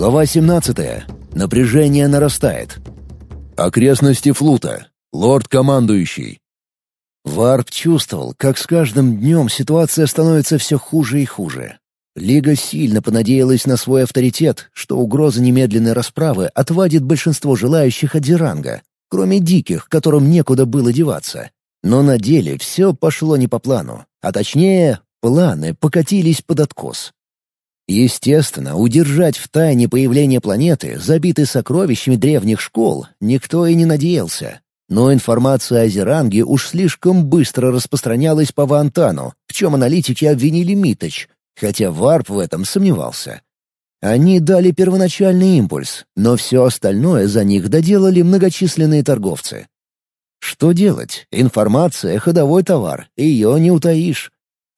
Глава 17. Напряжение нарастает. Окрестности флута. Лорд-командующий. Варп чувствовал, как с каждым днем ситуация становится все хуже и хуже. Лига сильно понадеялась на свой авторитет, что угроза немедленной расправы отвадит большинство желающих от Зеранга, кроме диких, которым некуда было деваться. Но на деле все пошло не по плану, а точнее, планы покатились под откос. Естественно, удержать в тайне появление планеты, забитой сокровищами древних школ, никто и не надеялся. Но информация о Зеранге уж слишком быстро распространялась по Вантану, в чем аналитики обвинили Миточ, хотя Варп в этом сомневался. Они дали первоначальный импульс, но все остальное за них доделали многочисленные торговцы. Что делать? Информация — ходовой товар, ее не утаишь.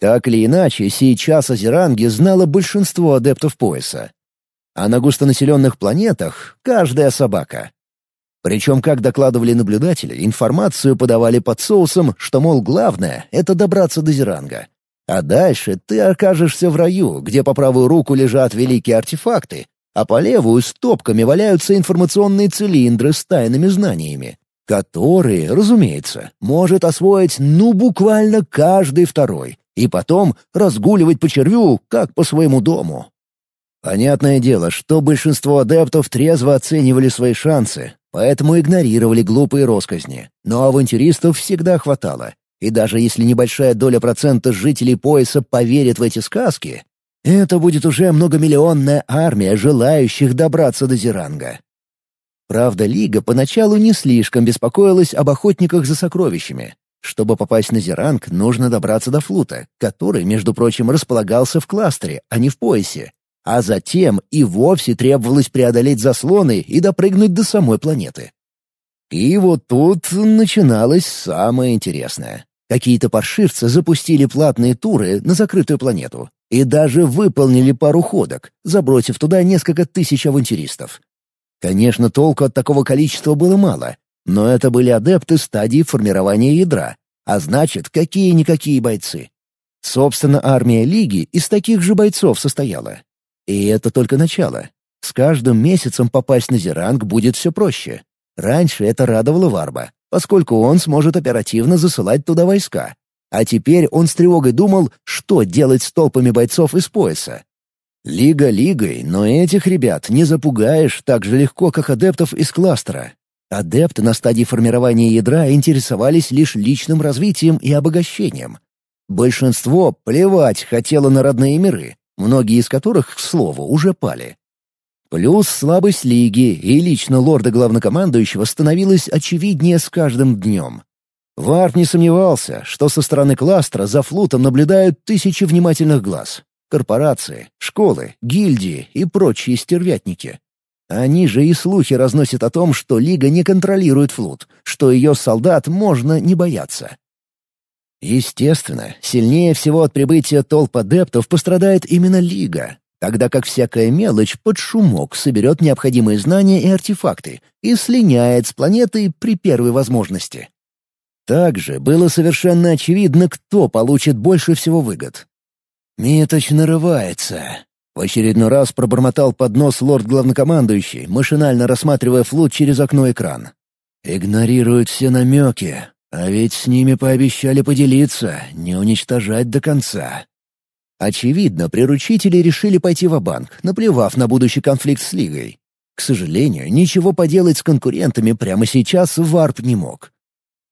Так или иначе, сейчас о Зеранге знало большинство адептов пояса. А на густонаселенных планетах — каждая собака. Причем, как докладывали наблюдатели, информацию подавали под соусом, что, мол, главное — это добраться до Зеранга. А дальше ты окажешься в раю, где по правую руку лежат великие артефакты, а по левую стопками валяются информационные цилиндры с тайными знаниями, которые, разумеется, может освоить ну буквально каждый второй, и потом разгуливать по червю, как по своему дому. Понятное дело, что большинство адептов трезво оценивали свои шансы, поэтому игнорировали глупые росказни. Но авантюристов всегда хватало. И даже если небольшая доля процента жителей пояса поверит в эти сказки, это будет уже многомиллионная армия желающих добраться до Зеранга. Правда, Лига поначалу не слишком беспокоилась об охотниках за сокровищами. Чтобы попасть на Зеранг, нужно добраться до флута, который, между прочим, располагался в кластере, а не в поясе. А затем и вовсе требовалось преодолеть заслоны и допрыгнуть до самой планеты. И вот тут начиналось самое интересное. Какие-то паршивцы запустили платные туры на закрытую планету и даже выполнили пару ходок, забросив туда несколько тысяч авантюристов. Конечно, толку от такого количества было мало, но это были адепты стадии формирования ядра, а значит, какие-никакие бойцы. Собственно, армия Лиги из таких же бойцов состояла. И это только начало. С каждым месяцем попасть на Зеранг будет все проще. Раньше это радовало Варба, поскольку он сможет оперативно засылать туда войска. А теперь он с тревогой думал, что делать с толпами бойцов из пояса. Лига лигой, но этих ребят не запугаешь так же легко, как адептов из кластера. Адепты на стадии формирования ядра интересовались лишь личным развитием и обогащением. Большинство плевать хотело на родные миры, многие из которых, к слову, уже пали. Плюс слабость Лиги и лично лорда-главнокомандующего становилась очевиднее с каждым днем. Варп не сомневался, что со стороны кластера за флутом наблюдают тысячи внимательных глаз. Корпорации, школы, гильдии и прочие стервятники. Они же и слухи разносят о том, что Лига не контролирует флот, что ее солдат можно не бояться. Естественно, сильнее всего от прибытия толп адептов пострадает именно Лига, тогда как всякая мелочь под шумок соберет необходимые знания и артефакты и слиняет с планеты при первой возможности. Также было совершенно очевидно, кто получит больше всего выгод. «Миточ нарывается», в очередной раз пробормотал под нос лорд-главнокомандующий, машинально рассматривая флот через окно экран. «Игнорируют все намеки, а ведь с ними пообещали поделиться, не уничтожать до конца». Очевидно, приручители решили пойти в банк наплевав на будущий конфликт с Лигой. К сожалению, ничего поделать с конкурентами прямо сейчас Варп не мог.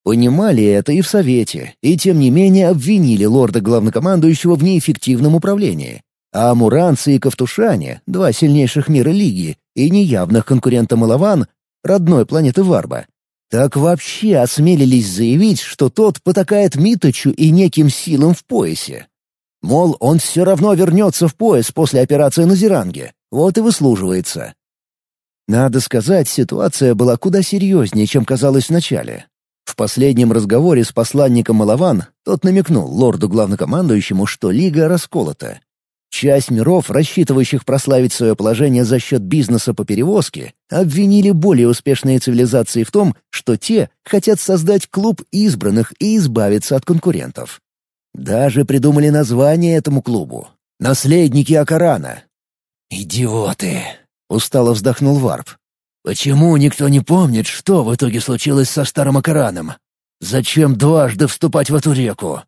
Понимали это и в Совете, и тем не менее обвинили лорда-главнокомандующего в неэффективном управлении. А амуранцы и ковтушане, два сильнейших мира Лиги, и неявных конкурента Малаван, родной планеты Варба, так вообще осмелились заявить, что тот потакает Миточу и неким силам в поясе. Мол, он все равно вернется в пояс после операции на Зеранге, вот и выслуживается. Надо сказать, ситуация была куда серьезнее, чем казалось вначале. В последнем разговоре с посланником Малаван тот намекнул лорду-главнокомандующему, что Лига расколота, Часть миров, рассчитывающих прославить свое положение за счет бизнеса по перевозке, обвинили более успешные цивилизации в том, что те хотят создать клуб избранных и избавиться от конкурентов. Даже придумали название этому клубу — «Наследники Акарана». «Идиоты!» устало вздохнул Варп. «Почему никто не помнит, что в итоге случилось со старым Акараном? Зачем дважды вступать в эту реку?»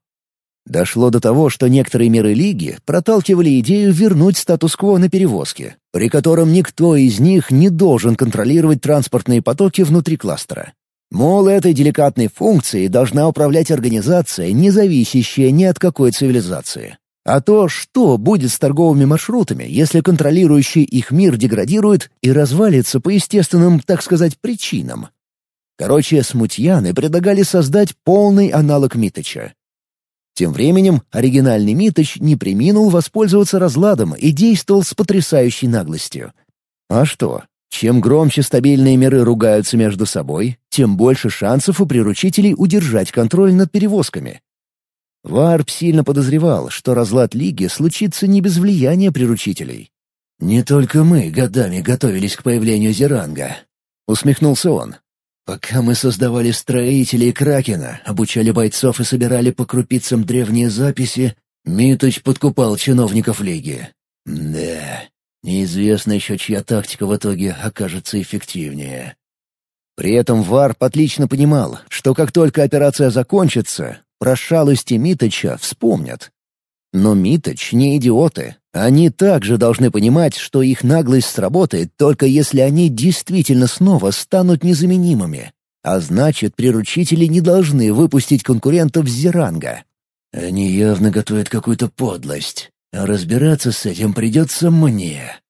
Дошло до того, что некоторые миры Лиги проталкивали идею вернуть статус-кво на перевозки, при котором никто из них не должен контролировать транспортные потоки внутри кластера. Мол, этой деликатной функцией должна управлять организация, не зависящая ни от какой цивилизации. А то, что будет с торговыми маршрутами, если контролирующий их мир деградирует и развалится по естественным, так сказать, причинам? Короче, смутьяны предлагали создать полный аналог Миточа. Тем временем оригинальный Миточ не приминул воспользоваться разладом и действовал с потрясающей наглостью. А что? Чем громче стабильные миры ругаются между собой, тем больше шансов у приручителей удержать контроль над перевозками. Варп сильно подозревал, что разлад Лиги случится не без влияния приручителей. «Не только мы годами готовились к появлению Зеранга», — усмехнулся он. Пока мы создавали строителей Кракена, обучали бойцов и собирали по крупицам древние записи, Миточ подкупал чиновников Лиги. Да, неизвестно еще, чья тактика в итоге окажется эффективнее. При этом Варп отлично понимал, что как только операция закончится, про шалости Миточа вспомнят. Но Миточ не идиоты. Они также должны понимать, что их наглость сработает только если они действительно снова станут незаменимыми. А значит, приручители не должны выпустить конкурентов с Зеранга. Они явно готовят какую-то подлость. А разбираться с этим придется мне.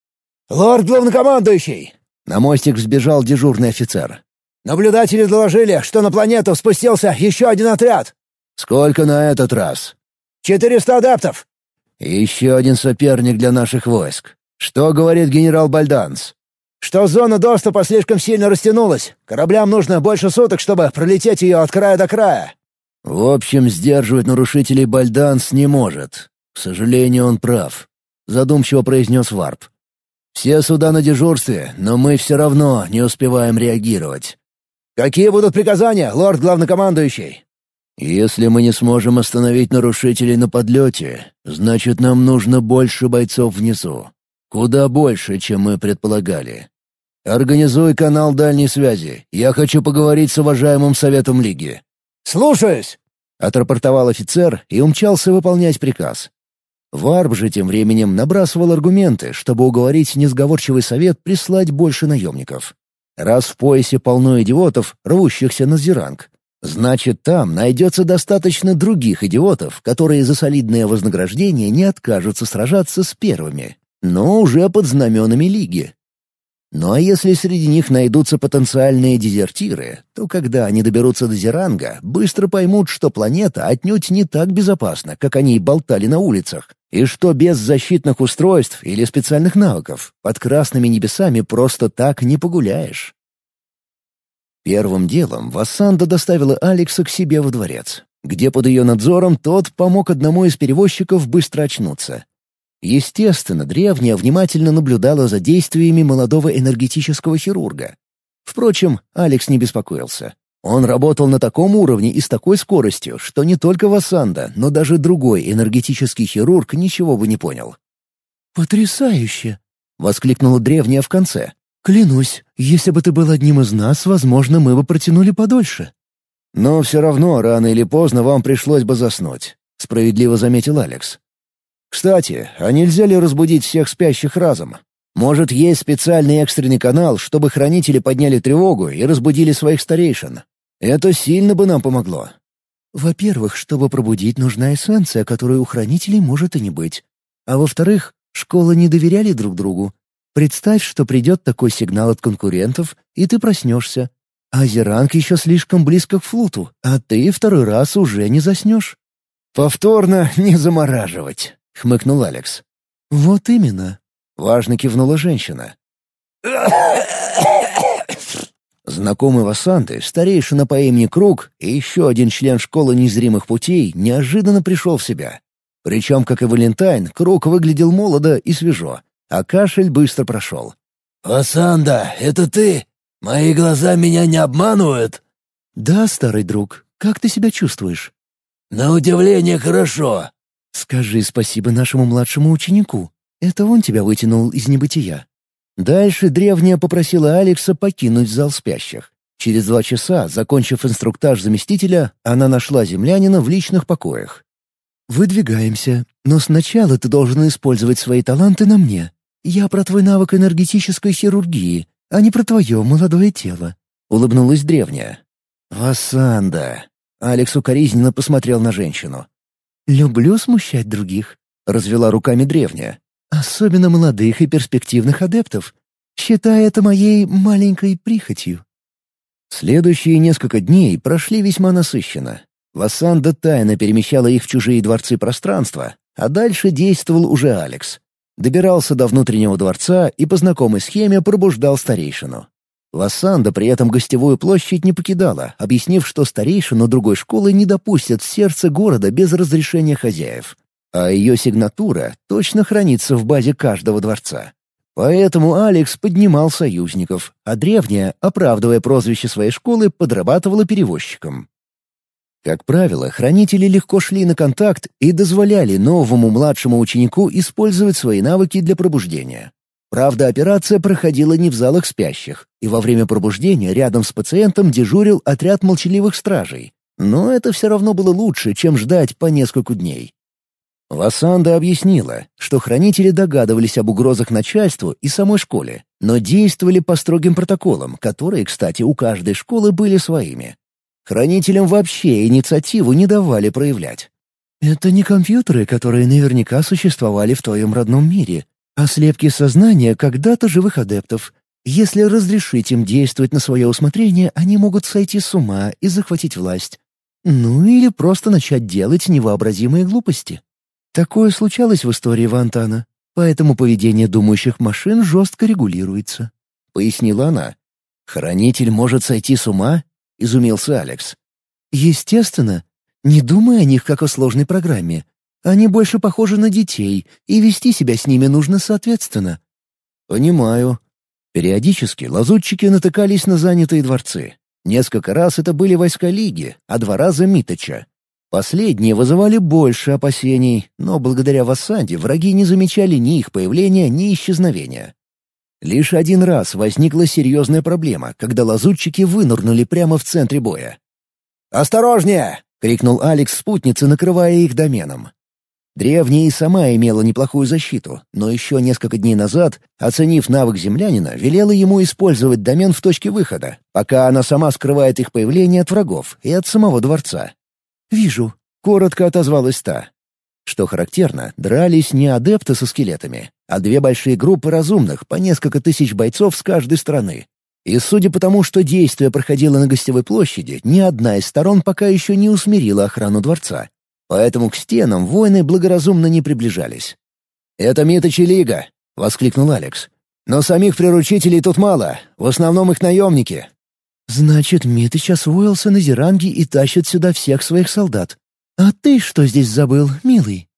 «Лорд главнокомандующий!» На мостик взбежал дежурный офицер. «Наблюдатели доложили, что на планету спустился еще один отряд!» «Сколько на этот раз?» «Четыреста адаптов!» Еще один соперник для наших войск. Что говорит генерал Бальданс? Что зона доступа слишком сильно растянулась. Кораблям нужно больше суток, чтобы пролететь ее от края до края. В общем, сдерживать нарушителей Бальданс не может. К сожалению, он прав. Задумчиво произнес Варп. Все суда на дежурстве, но мы все равно не успеваем реагировать. «Какие будут приказания, лорд главнокомандующий?» Если мы не сможем остановить нарушителей на подлете, значит, нам нужно больше бойцов внизу. Куда больше, чем мы предполагали. Организуй канал дальней связи. Я хочу поговорить с уважаемым Советом Лиги». «Слушаюсь!» — отрапортовал офицер и умчался выполнять приказ. Варб же тем временем набрасывал аргументы, чтобы уговорить несговорчивый совет прислать больше наемников. Раз в поясе полно идиотов, рвущихся на зеранг, Значит, там найдется достаточно других идиотов, которые за солидное вознаграждение не откажутся сражаться с первыми, но уже под знаменами Лиги. Ну а если среди них найдутся потенциальные дезертиры, то когда они доберутся до Зеранга, быстро поймут, что планета отнюдь не так безопасна, как они болтали на улицах, и что без защитных устройств или специальных навыков под красными небесами просто так не погуляешь. Первым делом Вассанда доставила Алекса к себе во дворец, где под ее надзором тот помог одному из перевозчиков быстро очнуться. Естественно, древняя внимательно наблюдала за действиями молодого энергетического хирурга. Впрочем, Алекс не беспокоился. Он работал на таком уровне и с такой скоростью, что не только Вассанда, но даже другой энергетический хирург ничего бы не понял. «Потрясающе!» — воскликнула древняя в конце. Клянусь, если бы ты был одним из нас, возможно, мы бы протянули подольше». «Но все равно, рано или поздно вам пришлось бы заснуть», — справедливо заметил Алекс. «Кстати, а нельзя ли разбудить всех спящих разом? Может, есть специальный экстренный канал, чтобы хранители подняли тревогу и разбудили своих старейшин? Это сильно бы нам помогло». «Во-первых, чтобы пробудить, нужна эссенция, которой у хранителей может и не быть. А во-вторых, школы не доверяли друг другу, Представь, что придет такой сигнал от конкурентов, и ты проснешься. А Зеранг еще слишком близко к флуту, а ты второй раз уже не заснешь». «Повторно не замораживать», — хмыкнул Алекс. «Вот именно», — важно кивнула женщина. Знакомый Васанты, старейшина по имени Круг и еще один член школы незримых путей неожиданно пришел в себя. Причем, как и Валентайн, Круг выглядел молодо и свежо а кашель быстро прошел. «Асанда, это ты? Мои глаза меня не обманывают?» «Да, старый друг. Как ты себя чувствуешь?» «На удивление хорошо». «Скажи спасибо нашему младшему ученику. Это он тебя вытянул из небытия». Дальше древняя попросила Алекса покинуть зал спящих. Через два часа, закончив инструктаж заместителя, она нашла землянина в личных покоях. «Выдвигаемся, но сначала ты должен использовать свои таланты на мне. Я про твой навык энергетической хирургии, а не про твое молодое тело», — улыбнулась древняя. «Васанда!» — Алекс укоризненно посмотрел на женщину. «Люблю смущать других», — развела руками древняя. «Особенно молодых и перспективных адептов. Считай это моей маленькой прихотью». Следующие несколько дней прошли весьма насыщенно. Васанда тайно перемещала их в чужие дворцы пространства, а дальше действовал уже Алекс. Добирался до внутреннего дворца и по знакомой схеме пробуждал старейшину. Вассанда при этом гостевую площадь не покидала, объяснив, что старейшину другой школы не допустят в сердце города без разрешения хозяев. А ее сигнатура точно хранится в базе каждого дворца. Поэтому Алекс поднимал союзников, а древняя, оправдывая прозвище своей школы, подрабатывала перевозчиком. Как правило, хранители легко шли на контакт и дозволяли новому младшему ученику использовать свои навыки для пробуждения. Правда, операция проходила не в залах спящих, и во время пробуждения рядом с пациентом дежурил отряд молчаливых стражей. Но это все равно было лучше, чем ждать по несколько дней. Васанда объяснила, что хранители догадывались об угрозах начальству и самой школе, но действовали по строгим протоколам, которые, кстати, у каждой школы были своими. Хранителям вообще инициативу не давали проявлять. «Это не компьютеры, которые наверняка существовали в твоем родном мире, а слепки сознания когда-то живых адептов. Если разрешить им действовать на свое усмотрение, они могут сойти с ума и захватить власть. Ну или просто начать делать невообразимые глупости. Такое случалось в истории Вантана, поэтому поведение думающих машин жестко регулируется», — пояснила она. «Хранитель может сойти с ума — изумился Алекс. «Естественно. Не думай о них как о сложной программе. Они больше похожи на детей, и вести себя с ними нужно соответственно». «Понимаю». Периодически лазутчики натыкались на занятые дворцы. Несколько раз это были войска Лиги, а два раза Миточа. Последние вызывали больше опасений, но благодаря Вассанде враги не замечали ни их появления, ни исчезновения. Лишь один раз возникла серьезная проблема, когда лазутчики вынырнули прямо в центре боя. «Осторожнее!» — крикнул Алекс спутнице, накрывая их доменом. Древняя и сама имела неплохую защиту, но еще несколько дней назад, оценив навык землянина, велела ему использовать домен в точке выхода, пока она сама скрывает их появление от врагов и от самого дворца. «Вижу», — коротко отозвалась та. Что характерно, дрались не адепты со скелетами, а две большие группы разумных, по несколько тысяч бойцов с каждой стороны. И судя по тому, что действие проходило на гостевой площади, ни одна из сторон пока еще не усмирила охрану дворца. Поэтому к стенам воины благоразумно не приближались. «Это Миточи Лига!» — воскликнул Алекс. «Но самих приручителей тут мало, в основном их наемники». «Значит, Митыч освоился на Зеранге и тащит сюда всех своих солдат. А ты что здесь забыл, милый?»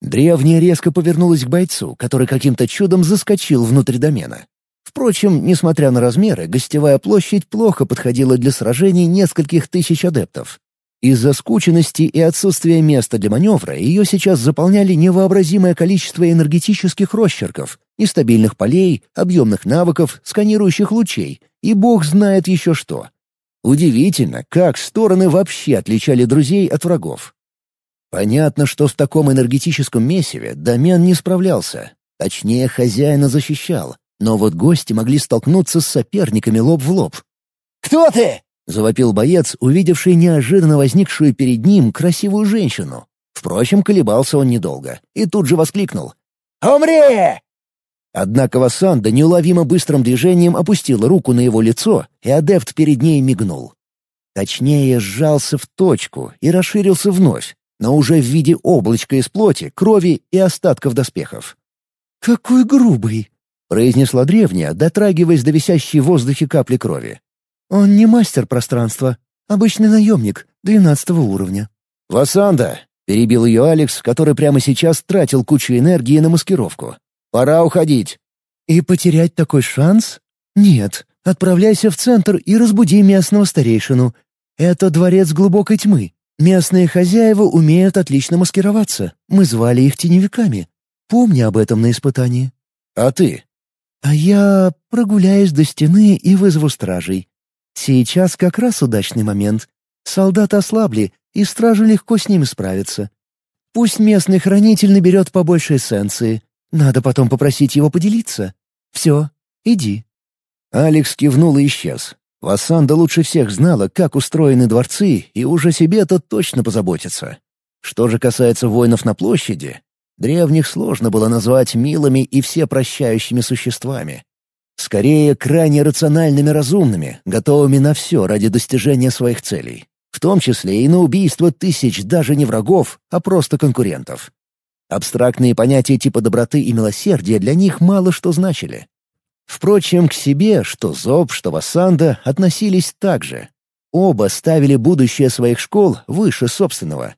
Древняя резко повернулась к бойцу, который каким-то чудом заскочил внутрь домена. Впрочем, несмотря на размеры, гостевая площадь плохо подходила для сражений нескольких тысяч адептов. Из-за скученности и отсутствия места для маневра ее сейчас заполняли невообразимое количество энергетических росчерков, нестабильных полей, объемных навыков, сканирующих лучей, и бог знает еще что. Удивительно, как стороны вообще отличали друзей от врагов. Понятно, что в таком энергетическом месиве домен не справлялся. Точнее, хозяина защищал. Но вот гости могли столкнуться с соперниками лоб в лоб. «Кто ты?» — завопил боец, увидевший неожиданно возникшую перед ним красивую женщину. Впрочем, колебался он недолго и тут же воскликнул. «Умри!» Однако Вассанда неуловимо быстрым движением опустила руку на его лицо, и адепт перед ней мигнул. Точнее, сжался в точку и расширился вновь, но уже в виде облачка из плоти, крови и остатков доспехов. «Какой грубый!» — произнесла древняя, дотрагиваясь до висящей в воздухе капли крови. «Он не мастер пространства, обычный наемник, двенадцатого уровня». «Васанда!» — перебил ее Алекс, который прямо сейчас тратил кучу энергии на маскировку. «Пора уходить». «И потерять такой шанс? Нет, отправляйся в центр и разбуди местного старейшину. Это дворец глубокой тьмы. Местные хозяева умеют отлично маскироваться. Мы звали их теневиками. Помни об этом на испытании». «А ты?» «А я прогуляюсь до стены и вызову стражей. Сейчас как раз удачный момент. Солдаты ослабли, и стражи легко с ними справятся. Пусть местный хранитель наберет побольше эссенции. Надо потом попросить его поделиться. Все, иди». Алекс кивнул и исчез. Вассанда лучше всех знала, как устроены дворцы, и уже себе-то точно позаботится. Что же касается воинов на площади, древних сложно было назвать милыми и всепрощающими существами. Скорее, крайне рациональными разумными, готовыми на все ради достижения своих целей. В том числе и на убийство тысяч даже не врагов, а просто конкурентов. Абстрактные понятия типа доброты и милосердия для них мало что значили. Впрочем, к себе что Зоб, что Вассанда относились так же. Оба ставили будущее своих школ выше собственного.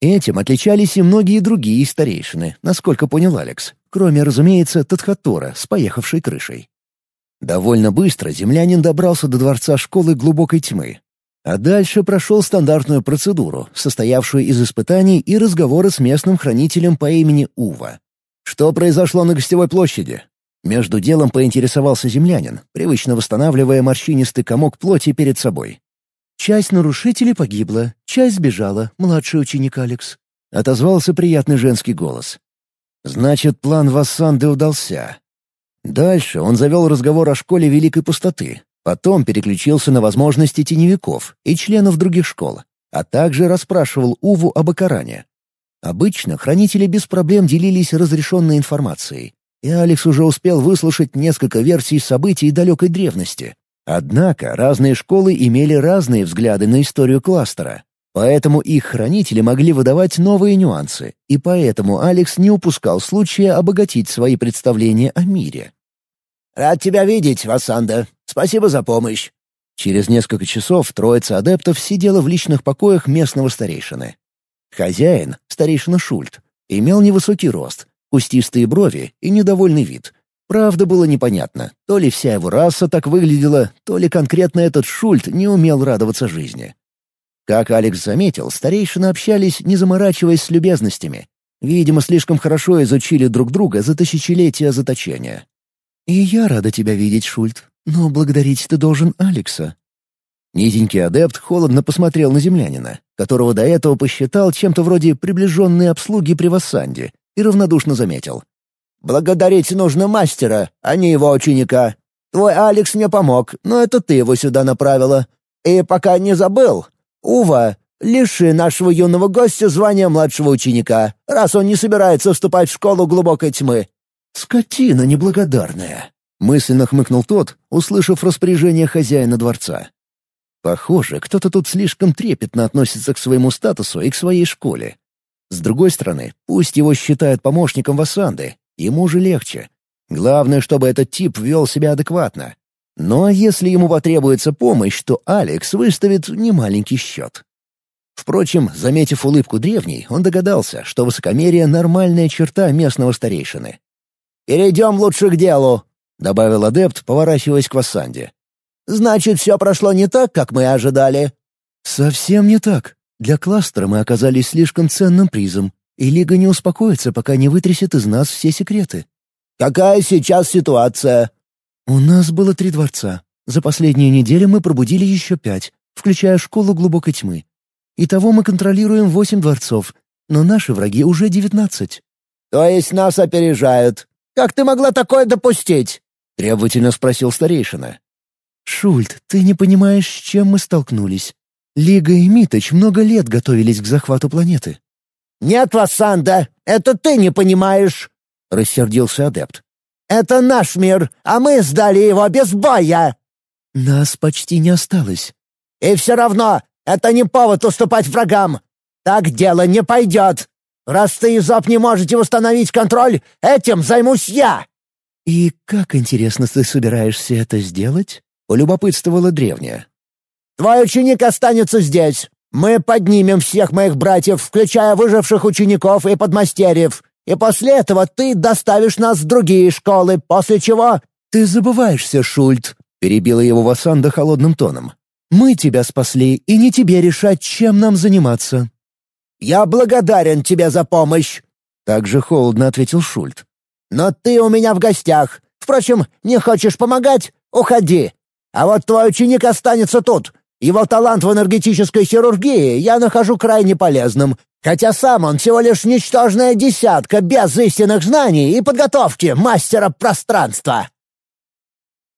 Этим отличались и многие другие старейшины, насколько понял Алекс, кроме, разумеется, Тадхатора с поехавшей крышей. Довольно быстро землянин добрался до дворца школы глубокой тьмы. А дальше прошел стандартную процедуру, состоявшую из испытаний и разговора с местным хранителем по имени Ува. Что произошло на гостевой площади? Между делом поинтересовался землянин, привычно восстанавливая морщинистый комок плоти перед собой. «Часть нарушителей погибла, часть сбежала, младший ученик Алекс», — отозвался приятный женский голос. «Значит, план Вассанды удался». Дальше он завел разговор о школе Великой Пустоты, потом переключился на возможности теневиков и членов других школ, а также расспрашивал Уву об Акаране. Обычно хранители без проблем делились разрешенной информацией, и Алекс уже успел выслушать несколько версий событий далекой древности, Однако разные школы имели разные взгляды на историю кластера, поэтому их хранители могли выдавать новые нюансы, и поэтому Алекс не упускал случая обогатить свои представления о мире. «Рад тебя видеть, Вассанда. Спасибо за помощь». Через несколько часов троица адептов сидела в личных покоях местного старейшины. Хозяин, старейшина Шульт, имел невысокий рост, кустистые брови и недовольный вид — Правда, было непонятно, то ли вся его раса так выглядела, то ли конкретно этот Шульт не умел радоваться жизни. Как Алекс заметил, старейшины общались, не заморачиваясь с любезностями. Видимо, слишком хорошо изучили друг друга за тысячелетия заточения. «И я рада тебя видеть, Шульт, но благодарить ты должен Алекса». Низенький адепт холодно посмотрел на землянина, которого до этого посчитал чем-то вроде приближенной обслуги при Вассанде, и равнодушно заметил. Благодарить нужно мастера, а не его ученика. Твой Алекс мне помог, но это ты его сюда направила. И пока не забыл, Ува, лиши нашего юного гостя звания младшего ученика, раз он не собирается вступать в школу глубокой тьмы». «Скотина неблагодарная», — мысленно хмыкнул тот, услышав распоряжение хозяина дворца. «Похоже, кто-то тут слишком трепетно относится к своему статусу и к своей школе. С другой стороны, пусть его считают помощником Васанды, ему же легче. Главное, чтобы этот тип вел себя адекватно. Но если ему потребуется помощь, то Алекс выставит немаленький счет. Впрочем, заметив улыбку древней, он догадался, что высокомерие — нормальная черта местного старейшины. «Перейдем лучше к делу», — добавил адепт, поворачиваясь к Вассанде. «Значит, все прошло не так, как мы ожидали?» «Совсем не так. Для кластера мы оказались слишком ценным призом и Лига не успокоится, пока не вытрясет из нас все секреты. «Какая сейчас ситуация?» «У нас было три дворца. За последние недели мы пробудили еще пять, включая школу глубокой тьмы. Итого мы контролируем восемь дворцов, но наши враги уже девятнадцать». «То есть нас опережают? Как ты могла такое допустить?» — требовательно спросил старейшина. «Шульт, ты не понимаешь, с чем мы столкнулись. Лига и Миточ много лет готовились к захвату планеты. «Нет, Вассанда, это ты не понимаешь!» — рассердился адепт. «Это наш мир, а мы сдали его без боя!» «Нас почти не осталось». «И все равно, это не повод уступать врагам! Так дело не пойдет! Раз ты и Зоб не можете восстановить контроль, этим займусь я!» «И как, интересно, ты собираешься это сделать?» — полюбопытствовала древняя. «Твой ученик останется здесь. Мы поднимем всех моих братьев, включая выживших учеников и подмастерьев, и после этого ты доставишь нас в другие школы, после чего...» «Ты забываешься, Шульт», — перебила его Васанда холодным тоном. «Мы тебя спасли, и не тебе решать, чем нам заниматься». «Я благодарен тебе за помощь», — также холодно ответил Шульт. «Но ты у меня в гостях, Впрочем, не хочешь помогать — уходи. А вот твой ученик останется тут. Его талант в энергетической хирургии я нахожу крайне полезным, хотя сам он всего лишь ничтожная десятка без истинных знаний и подготовки мастера пространства».